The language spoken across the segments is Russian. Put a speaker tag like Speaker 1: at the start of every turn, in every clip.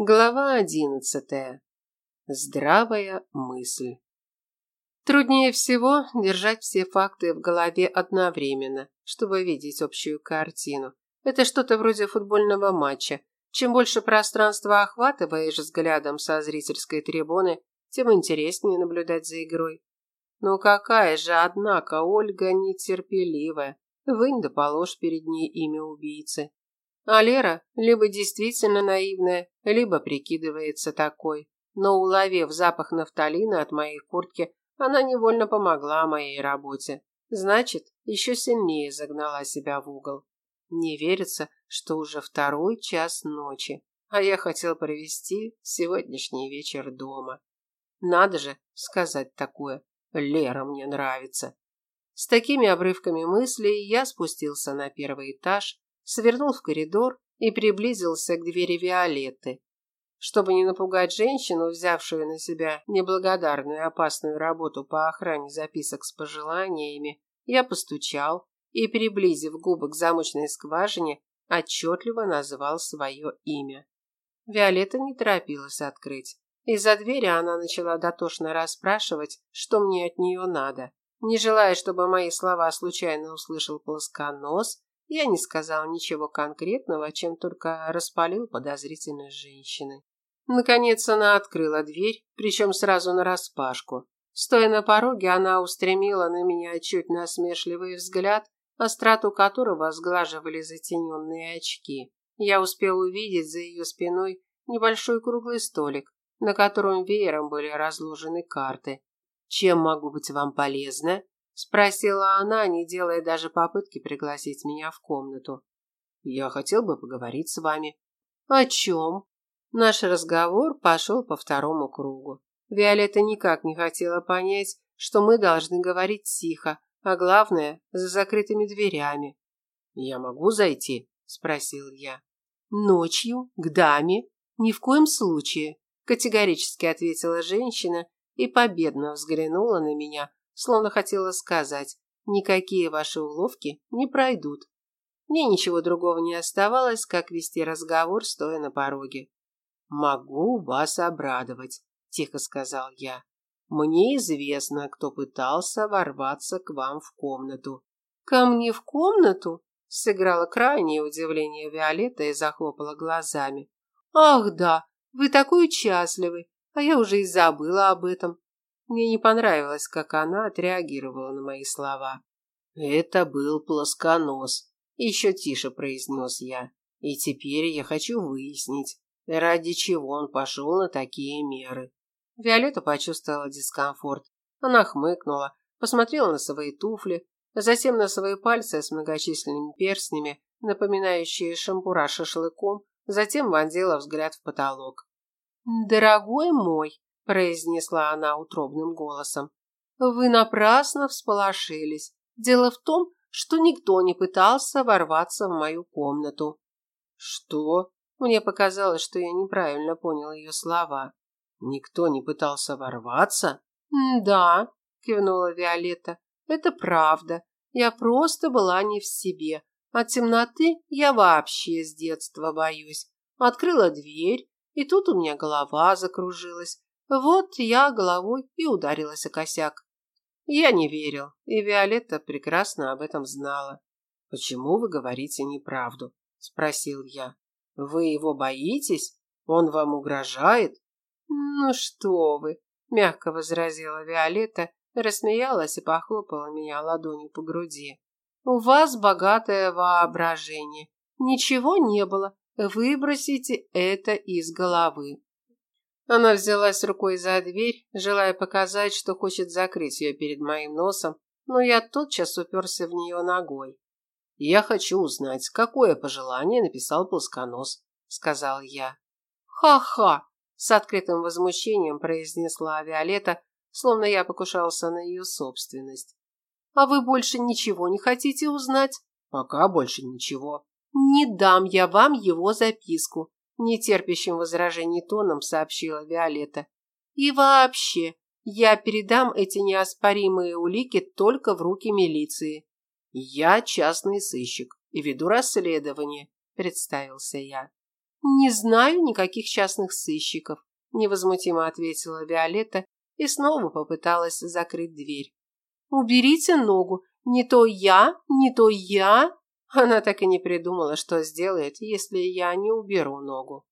Speaker 1: Глава одиннадцатая. Здравая мысль. Труднее всего держать все факты в голове одновременно, чтобы видеть общую картину. Это что-то вроде футбольного матча. Чем больше пространства охватываешь взглядом со зрительской трибуны, тем интереснее наблюдать за игрой. Ну какая же, однако, Ольга нетерпеливая. Вынь да положь перед ней имя убийцы. А Лера либо действительно наивная, либо прикидывается такой. Но уловив запах нафталина от моей куртки, она невольно помогла моей работе. Значит, еще сильнее загнала себя в угол. Не верится, что уже второй час ночи, а я хотел провести сегодняшний вечер дома. Надо же сказать такое. Лера мне нравится. С такими обрывками мыслей я спустился на первый этаж, свернул в коридор и приблизился к двери Виолетты. Чтобы не напугать женщину, взявшую на себя неблагодарную и опасную работу по охране записок с пожеланиями, я постучал и, приблизив губы к замочной скважине, отчетливо назвал свое имя. Виолетта не торопилась открыть. Из-за двери она начала дотошно расспрашивать, что мне от нее надо. Не желая, чтобы мои слова случайно услышал плосконос, я не сказал ничего конкретного, чем только распалил подозрительность женщины. Наконец она открыла дверь, причем сразу нараспашку. Стоя на пороге, она устремила на меня чуть насмешливый взгляд, остроту которого сглаживали затененные очки. Я успел увидеть за ее спиной небольшой круглый столик, на котором веером были разложены карты. «Чем могу быть вам полезна?» Спросила она, не делая даже попытки пригласить меня в комнату. Я хотел бы поговорить с вами. О чем? Наш разговор пошел по второму кругу. Виолетта никак не хотела понять, что мы должны говорить тихо, а главное, за закрытыми дверями. «Я могу зайти?» – спросил я. «Ночью? К даме? Ни в коем случае», – категорически ответила женщина и победно взглянула на меня, словно хотела сказать, никакие ваши уловки не пройдут. Мне ничего другого не оставалось, как вести разговор, стоя на пороге. «Могу вас обрадовать», – тихо сказал я. «Мне известно, кто пытался ворваться к вам в комнату». «Ко мне в комнату?» – сыграла крайнее удивление Виолетта и захлопала глазами. «Ах да, вы такой участливый, а я уже и забыла об этом. Мне не понравилось, как она отреагировала на мои слова. Это был плосконос, еще тише произнес я. И теперь я хочу выяснить, ради чего он пошел на такие меры. Виолетта почувствовала дискомфорт. Она хмыкнула, посмотрела на свои туфли, затем на свои пальцы с многочисленными перстнями, напоминающие шампура шашлыком, затем вонзила взгляд в потолок. «Дорогой мой», произнесла она утробным голосом. Вы напрасно всполошились. Дело в том, что никто не пытался ворваться в мою комнату. Что? Мне показалось, что я неправильно понял ее слова. Никто не пытался ворваться? Да, кивнула Виолетта. Это правда. Я просто была не в себе. От темноты я вообще с детства боюсь. Открыла дверь, и тут у меня голова закружилась. Вот я головой и ударилась о косяк. Я не верил, и Виолетта прекрасно об этом знала. «Почему вы говорите неправду?» – спросил я. «Вы его боитесь? Он вам угрожает?» «Ну что вы!» – мягко возразила Виолетта, рассмеялась и похлопала меня ладонью по груди. «У вас богатое воображение. Ничего не было. Выбросите это из головы. Она взялась рукой за дверь, желая показать, что хочет закрыть ее перед моим носом, но я тотчас уперся в нее ногой. «Я хочу узнать, какое пожелание написал плосконос», — сказал я. «Ха-ха!» — с открытым возмущением произнесла Виолетта, словно я покушался на ее собственность. «А вы больше ничего не хотите узнать?» «Пока больше ничего». «Не дам я вам его записку нетерпящим возражений тоном сообщила Виолетта. И вообще, я передам эти неоспоримые улики только в руки милиции. Я частный сыщик и веду расследование, представился я. Не знаю никаких частных сыщиков, невозмутимо ответила Виолетта и снова попыталась закрыть дверь. Уберите ногу, не то я, не то я. Она так и не придумала, что сделает, если я не уберу ногу.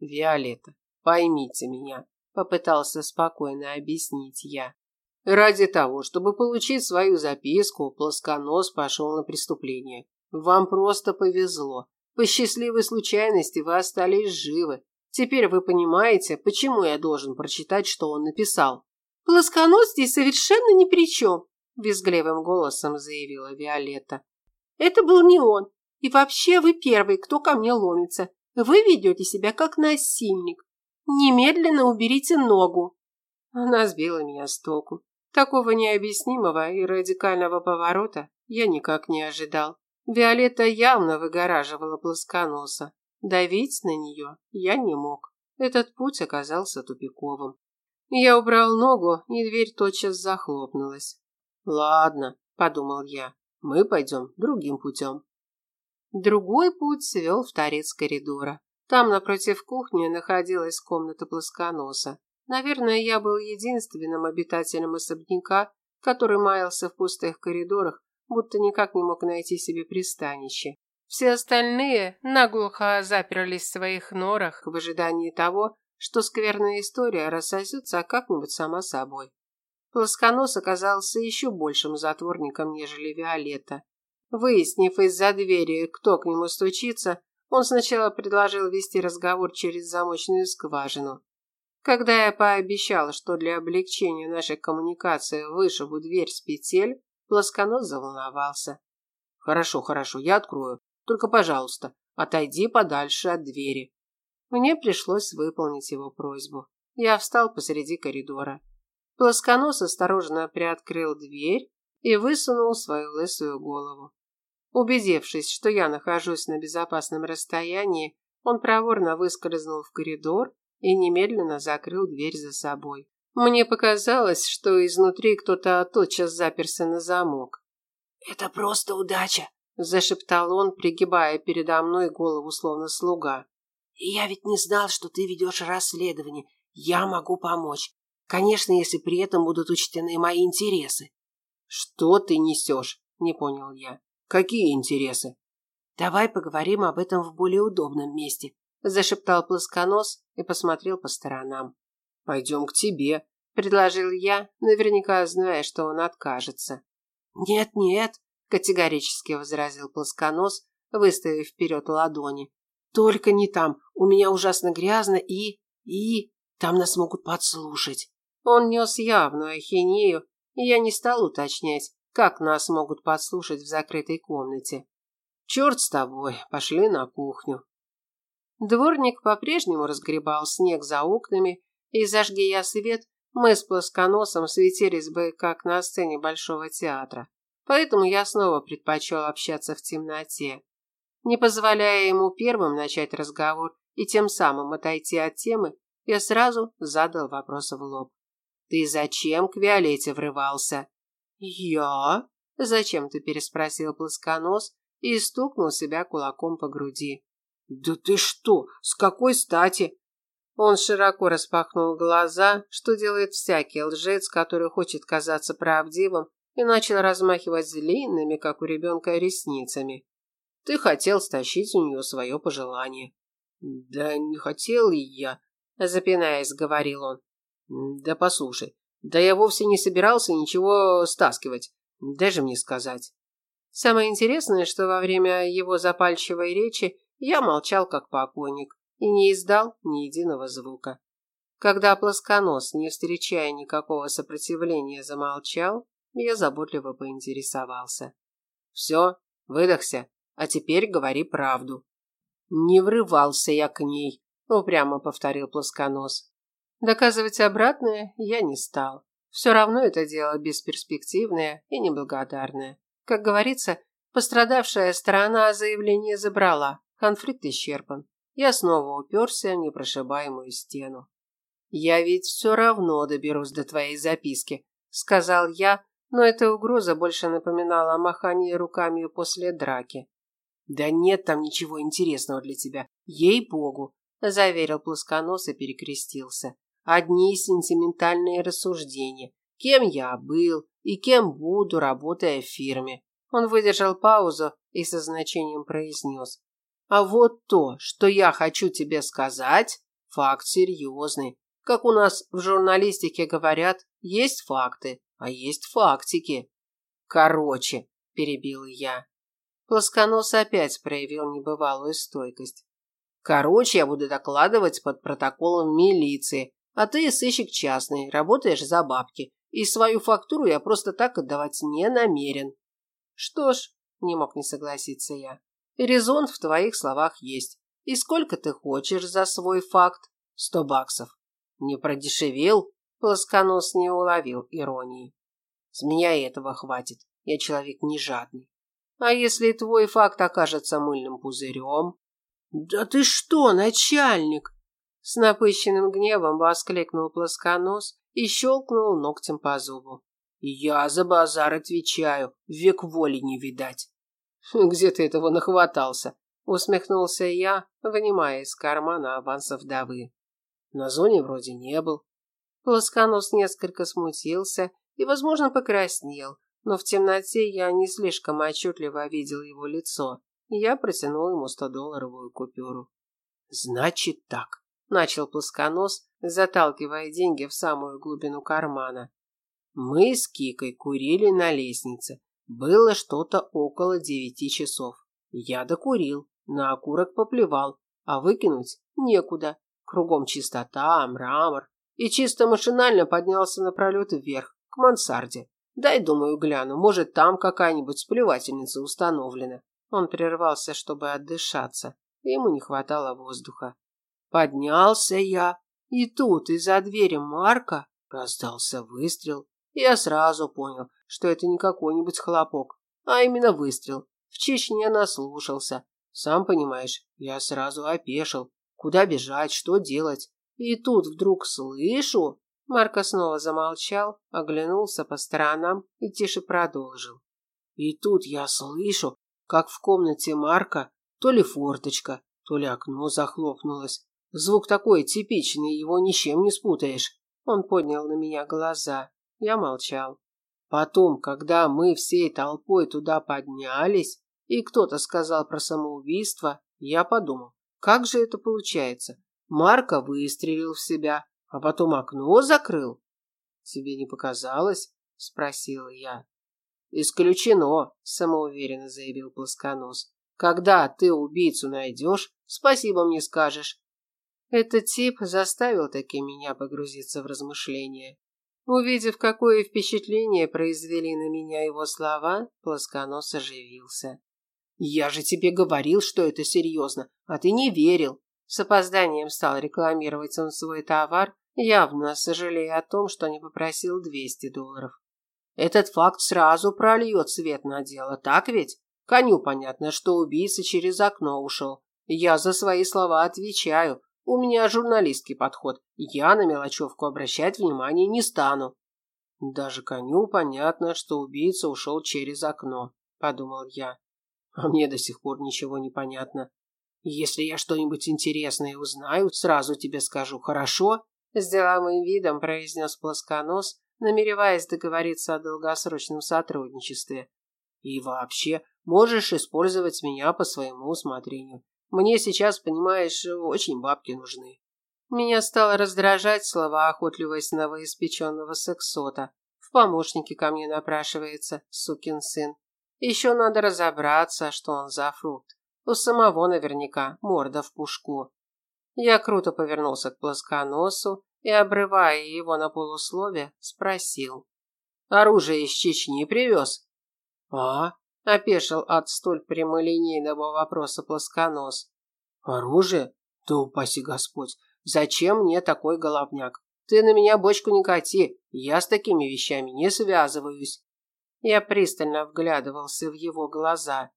Speaker 1: Виолетта, поймите меня, попытался спокойно объяснить я. Ради того, чтобы получить свою записку, плосконос пошел на преступление. Вам просто повезло. По счастливой случайности вы остались живы. Теперь вы понимаете, почему я должен прочитать, что он написал. Плосконос здесь совершенно ни при чем, визгливым голосом заявила Виолетта. Это был не он. И вообще вы первый, кто ко мне ломится. Вы ведете себя как насильник. Немедленно уберите ногу. Она сбила меня с толку. Такого необъяснимого и радикального поворота я никак не ожидал. Виолетта явно выгораживала плосконоса. Давить на нее я не мог. Этот путь оказался тупиковым. Я убрал ногу, и дверь тотчас захлопнулась. «Ладно», – подумал я, – «мы пойдем другим путем». Другой путь свел в торец коридора. Там, напротив кухни, находилась комната плосконоса. Наверное, я был единственным обитателем особняка, который маялся в пустых коридорах, будто никак не мог найти себе пристанище. Все остальные наглухо заперлись в своих норах в ожидании того, что скверная история рассосется как-нибудь сама собой. Плосконос оказался еще большим затворником, нежели Виолетта. Выяснив из-за двери, кто к нему стучится, он сначала предложил вести разговор через замочную скважину. Когда я пообещал, что для облегчения нашей коммуникации вышибу дверь с петель, плосконос заволновался. «Хорошо, хорошо, я открою. Только, пожалуйста, отойди подальше от двери». Мне пришлось выполнить его просьбу. Я встал посреди коридора. Плосконос осторожно приоткрыл дверь и высунул свою лысую голову. Убедившись, что я нахожусь на безопасном расстоянии, он проворно выскользнул в коридор и немедленно закрыл дверь за собой. Мне показалось, что изнутри кто-то тотчас заперся на замок.
Speaker 2: «Это просто удача», –
Speaker 1: зашептал он, пригибая передо мной голову словно слуга.
Speaker 2: «Я ведь не знал, что ты ведешь расследование. Я могу помочь. Конечно, если при этом будут учтены мои интересы».
Speaker 1: «Что ты несешь?» – не понял я. Какие интересы?
Speaker 2: Давай поговорим об этом в более удобном месте,
Speaker 1: зашептал плосконос и посмотрел по сторонам. Пойдем к тебе, предложил я, наверняка зная, что он откажется.
Speaker 2: Нет, нет,
Speaker 1: категорически возразил плосконос, выставив вперед ладони.
Speaker 2: Только не там. У меня ужасно грязно и и там нас могут подслушать.
Speaker 1: Он нес явную ахинею, и я не стал уточнять, как нас могут подслушать в закрытой комнате? Черт с тобой, пошли на кухню. Дворник по-прежнему разгребал снег за окнами, и зажги я свет, мы с плосконосом светились бы, как на сцене Большого театра. Поэтому я снова предпочел общаться в темноте. Не позволяя ему первым начать разговор и тем самым отойти от темы, я сразу задал вопрос в лоб. «Ты зачем к Виолетте врывался?» «Я?» – зачем-то переспросил плосконос и стукнул себя кулаком по груди.
Speaker 2: «Да ты что? С какой стати?»
Speaker 1: Он широко распахнул глаза, что делает всякий лжец, который хочет казаться правдивым, и начал размахивать длинными, как у ребенка, ресницами. «Ты хотел стащить у нее свое пожелание».
Speaker 2: «Да не хотел я», –
Speaker 1: запинаясь, говорил он.
Speaker 2: «Да послушай, да я вовсе не собирался ничего стаскивать. Даже мне сказать.
Speaker 1: Самое интересное, что во время его запальчивой речи я молчал как покойник и не издал ни единого звука. Когда плосконос, не встречая никакого сопротивления, замолчал, я заботливо поинтересовался. «Все, выдохся, а теперь говори правду». «Не врывался я к ней», – упрямо повторил плосконос. Доказывать обратное я не стал. Все равно это дело бесперспективное и неблагодарное. Как говорится, пострадавшая сторона заявление забрала, конфликт исчерпан. Я снова уперся в непрошибаемую стену. «Я ведь все равно доберусь до твоей записки», – сказал я, но эта угроза больше напоминала о махании руками после драки.
Speaker 2: Да нет там ничего интересного для тебя, ей-богу, заверил плосконос и перекрестился. Одни сентиментальные рассуждения. Кем я был и кем буду, работая в фирме. Он выдержал паузу и со значением произнес. А вот то, что я хочу тебе сказать, факт серьезный. Как у нас в журналистике говорят, есть факты, а есть фактики. Короче, перебил я. Плосконос опять проявил небывалую стойкость. Короче, я буду докладывать под протоколом милиции, а ты сыщик частный, работаешь за бабки, и свою фактуру я просто так отдавать не намерен. Что ж, не мог не согласиться я. Резон в твоих словах есть. И сколько ты хочешь за свой факт? Сто баксов. Не продешевил? Плосконос не уловил иронии. С меня и этого хватит. Я человек не жадный. А если твой факт окажется мыльным пузырем? Да ты что, начальник? С напыщенным гневом воскликнул плосконос и щелкнул ногтем по зубу. Я за базар отвечаю, век воли не видать. Где ты этого нахватался? Усмехнулся я, вынимая из кармана авансов вдовы. На зоне вроде не был. Плосконос несколько смутился и, возможно, покраснел, но в темноте я не слишком отчетливо видел его лицо. Я протянул ему стодолларовую купюру. «Значит так», – начал плосконос, заталкивая деньги в самую глубину кармана. «Мы с Кикой курили на лестнице. Было что-то около девяти часов. Я докурил, на окурок поплевал, а выкинуть некуда. Кругом чистота, мрамор. И чисто машинально поднялся на пролет вверх, к мансарде. Дай, думаю, гляну, может, там какая-нибудь сплевательница установлена. Он прервался, чтобы отдышаться. Ему не хватало воздуха. Поднялся я, и тут из-за двери Марка раздался выстрел. Я сразу понял, что это не какой-нибудь хлопок, а именно выстрел. В Чечне наслушался. Сам понимаешь, я сразу опешил. Куда бежать, что делать? И тут вдруг слышу... Марко снова замолчал, оглянулся по сторонам и тише продолжил. И тут я слышу, как в комнате Марка то ли форточка, то ли окно захлопнулось. Звук такой типичный, его ничем не спутаешь. Он поднял на меня глаза. Я молчал. Потом, когда мы всей толпой туда поднялись, и кто-то сказал про самоубийство, я подумал, как же это получается? Марка выстрелил в себя, а потом окно закрыл. Тебе не показалось? Спросил я. Исключено, самоуверенно заявил плосконос. Когда ты убийцу найдешь, спасибо мне скажешь. Этот тип заставил таки меня погрузиться в размышления. Увидев, какое впечатление произвели на меня его слова, плосконос оживился. «Я же тебе говорил, что это серьезно, а ты не верил». С опозданием стал рекламировать он свой товар, явно сожалея о том, что не попросил 200 долларов. Этот факт сразу прольет свет на дело, так ведь? Коню понятно, что убийца через окно ушел. Я за свои слова отвечаю, у меня журналистский подход. Я на мелочевку обращать внимание не стану. Даже коню понятно, что убийца ушел через окно, подумал я. А мне до сих пор ничего не понятно. Если я что-нибудь интересное узнаю, сразу тебе скажу, хорошо? С деловым видом произнес плосконос, намереваясь договориться о долгосрочном сотрудничестве. И вообще, можешь использовать меня по своему усмотрению. Мне сейчас, понимаешь, очень бабки нужны. Меня стало раздражать слова охотливость новоиспеченного сексота. В помощнике ко мне напрашивается, сукин сын. Еще надо разобраться, что он за фрукт. У самого наверняка морда в пушку. Я круто повернулся к плосконосу и, обрывая его на полуслове, спросил. «Оружие из Чечни привез?» «А?» Опешил от столь прямолинейного вопроса плосконос. Оружие? Да упаси Господь. Зачем мне такой головняк? Ты на меня бочку не кати. Я с такими вещами не связываюсь. Я пристально вглядывался в его глаза.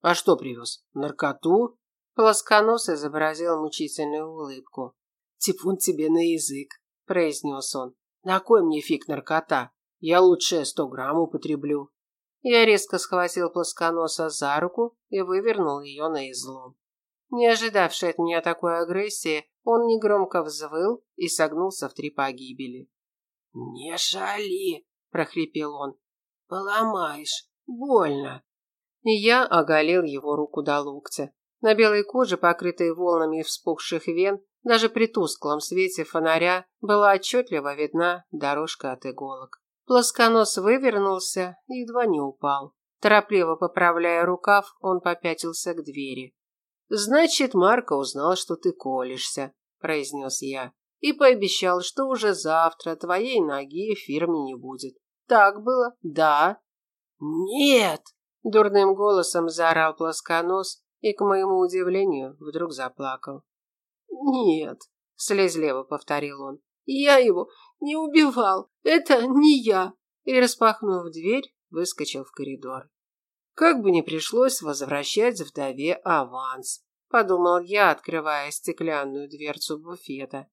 Speaker 2: А что привез? Наркоту? Плосконос изобразил мучительную улыбку. «Типун тебе на язык», – произнес он. «На кой мне фиг наркота? Я лучше сто грамм употреблю».
Speaker 1: Я резко схватил плосконоса за руку и вывернул ее на излом. Не ожидавший от меня такой агрессии, он негромко взвыл и согнулся в три погибели.
Speaker 2: «Не шали!» – прохрипел он. «Поломаешь. Больно!»
Speaker 1: И я оголил его руку до локтя. На белой коже, покрытой волнами вспухших вен, даже при тусклом свете фонаря была отчетливо видна дорожка от иголок. Плосконос вывернулся и едва не упал. Торопливо поправляя рукав, он попятился к двери. «Значит, Марко узнал, что ты колешься», – произнес я, «и пообещал, что уже завтра твоей ноги в фирме не будет. Так было? Да?»
Speaker 2: «Нет!»
Speaker 1: – дурным голосом заорал плосконос и, к моему удивлению, вдруг заплакал.
Speaker 2: «Нет», – слезливо повторил он, – «я его не убивал, это не я!»
Speaker 1: И, распахнув дверь, выскочил в коридор. Как бы не пришлось возвращать вдове аванс, подумал я, открывая стеклянную дверцу буфета.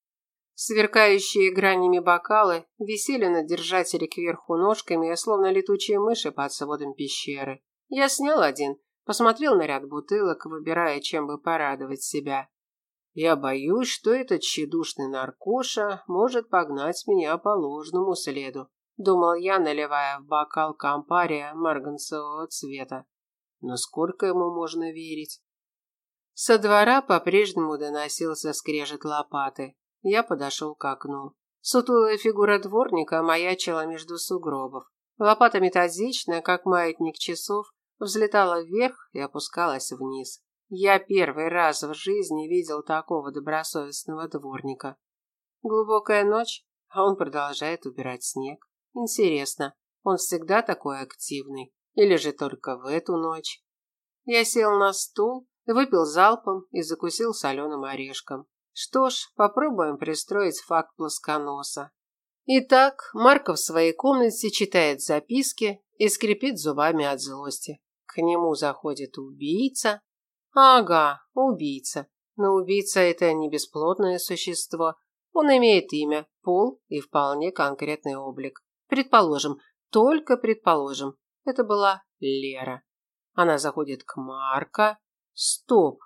Speaker 1: Сверкающие гранями бокалы висели на держателе кверху ножками, словно летучие мыши под сводом пещеры. Я снял один, посмотрел на ряд бутылок, выбирая, чем бы порадовать себя. Я боюсь, что этот тщедушный наркоша может погнать меня по ложному следу думал я, наливая в бокал кампария марганцевого цвета. Но сколько ему можно верить? Со двора по-прежнему доносился скрежет лопаты. Я подошел к окну. Сутулая фигура дворника маячила между сугробов. Лопата методично, как маятник часов, взлетала вверх и опускалась вниз. Я первый раз в жизни видел такого добросовестного дворника. Глубокая ночь, а он продолжает убирать снег. Интересно, он всегда такой активный? Или же только в эту ночь? Я сел на стул, выпил залпом и закусил соленым орешком. Что ж, попробуем пристроить факт плосконоса. Итак, Марков в своей комнате читает записки и скрипит зубами от злости. К нему заходит убийца. Ага, убийца. Но убийца – это не бесплотное существо. Он имеет имя, пол и вполне конкретный облик. Предположим, только предположим, это была Лера. Она заходит к Марко. Стоп.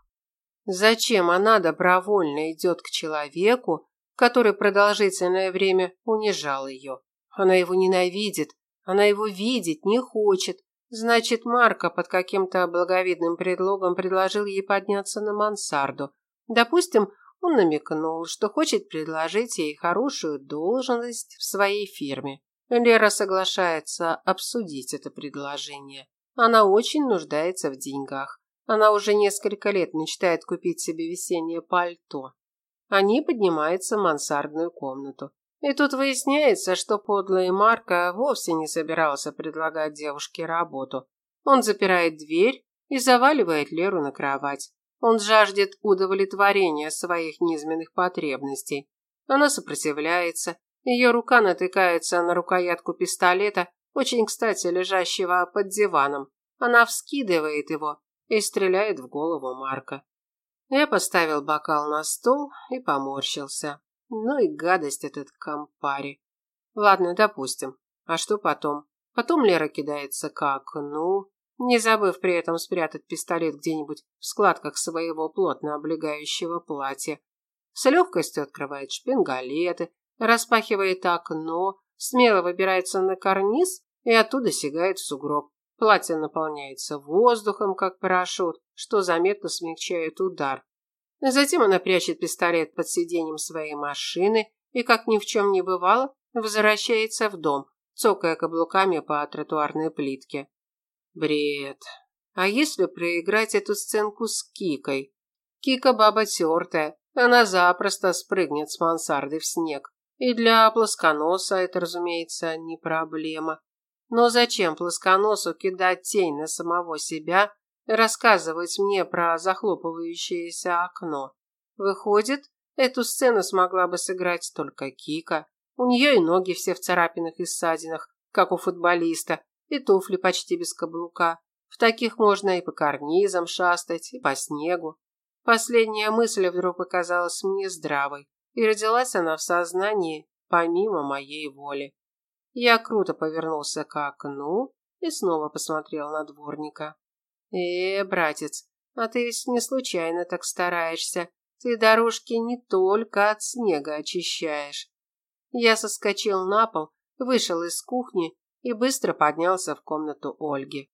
Speaker 1: Зачем она добровольно идет к человеку, который продолжительное время унижал ее? Она его ненавидит, она его видеть не хочет. Значит, Марко под каким-то благовидным предлогом предложил ей подняться на мансарду. Допустим, он намекнул, что хочет предложить ей хорошую должность в своей фирме. Лера соглашается обсудить это предложение. Она очень нуждается в деньгах. Она уже несколько лет мечтает купить себе весеннее пальто. Они поднимаются в мансардную комнату. И тут выясняется, что подлый Марко вовсе не собирался предлагать девушке работу. Он запирает дверь и заваливает Леру на кровать. Он жаждет удовлетворения своих низменных потребностей. Она сопротивляется, ее рука натыкается на рукоятку пистолета, очень кстати лежащего под диваном. Она вскидывает его и стреляет в голову Марка. Я поставил бокал на стол и поморщился. Ну и гадость этот компари. Ладно, допустим. А что потом? Потом Лера кидается к окну, не забыв при этом спрятать пистолет где-нибудь в складках своего плотно облегающего платья. С легкостью открывает шпингалеты, распахивает окно, смело выбирается на карниз и оттуда сигает в сугроб. Платье наполняется воздухом, как парашют, что заметно смягчает удар. Затем она прячет пистолет под сиденьем своей машины и, как ни в чем не бывало, возвращается в дом, цокая каблуками по тротуарной плитке. Бред. А если проиграть эту сценку с Кикой? Кика баба тертая, она запросто спрыгнет с мансарды в снег. И для плосконоса это, разумеется, не проблема. Но зачем плосконосу кидать тень на самого себя рассказывать мне про захлопывающееся окно? Выходит, эту сцену смогла бы сыграть только Кика. У нее и ноги все в царапинах и ссадинах, как у футболиста, и туфли почти без каблука. В таких можно и по карнизам шастать, и по снегу. Последняя мысль вдруг показалась мне здравой и родилась она в сознании помимо моей воли. Я круто повернулся к окну и снова посмотрел на дворника. «Э, братец, а ты ведь не случайно так стараешься. Ты дорожки не только от снега очищаешь». Я соскочил на пол, вышел из кухни и быстро поднялся в комнату Ольги.